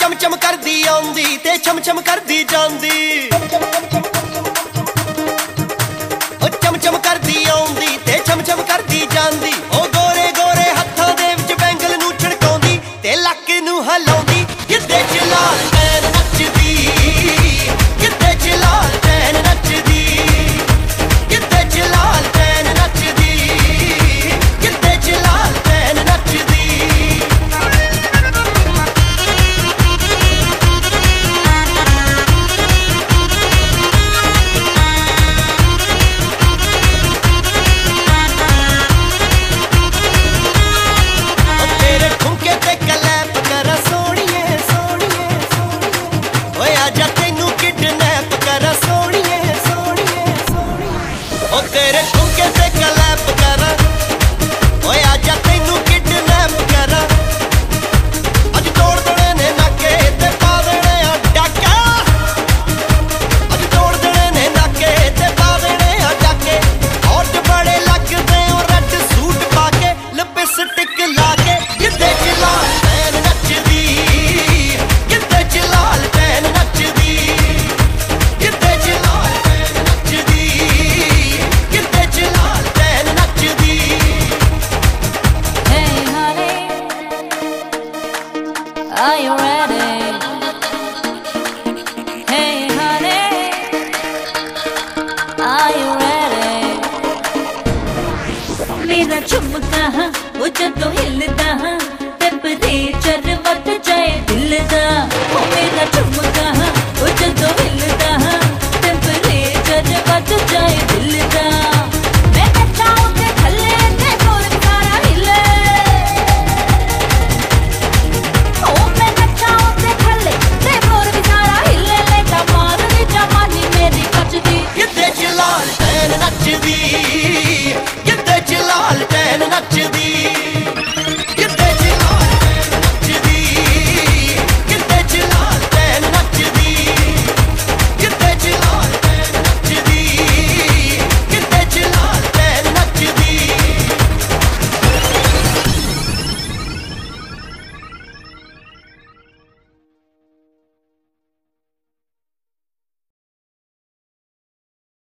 ਚਮ ਚਮ ਕਰਦੀ ਆਉਂਦੀ ਤੇ ਛਮ ਛਮ ਕਰਦੀ ਜਾਂਦੀ। ਉਹ ਚਮ ਚਮ ਕਰਦੀ ਆਉਂਦੀ ਤੇ ਛਮ ਛਮ ਕਰਦੀ ਜਾਂਦੀ। ਉਹ ਗੋਰੇ ਗੋਰੇ ਹੱਥਾਂ ਦੇ ਵਿੱਚ ਬੈਂਗਲ ਨੂੰ ਛੜਕਾਉਂਦੀ ਤੇ ਲੱਕ ਨੂੰ ਹਲਾਉਂਦੀ। ਜਿੱਦੇ ਚ ਲਾਲ ਲਾ ਕੇ मेरा चुमका वो जब तो हिलता हाँ।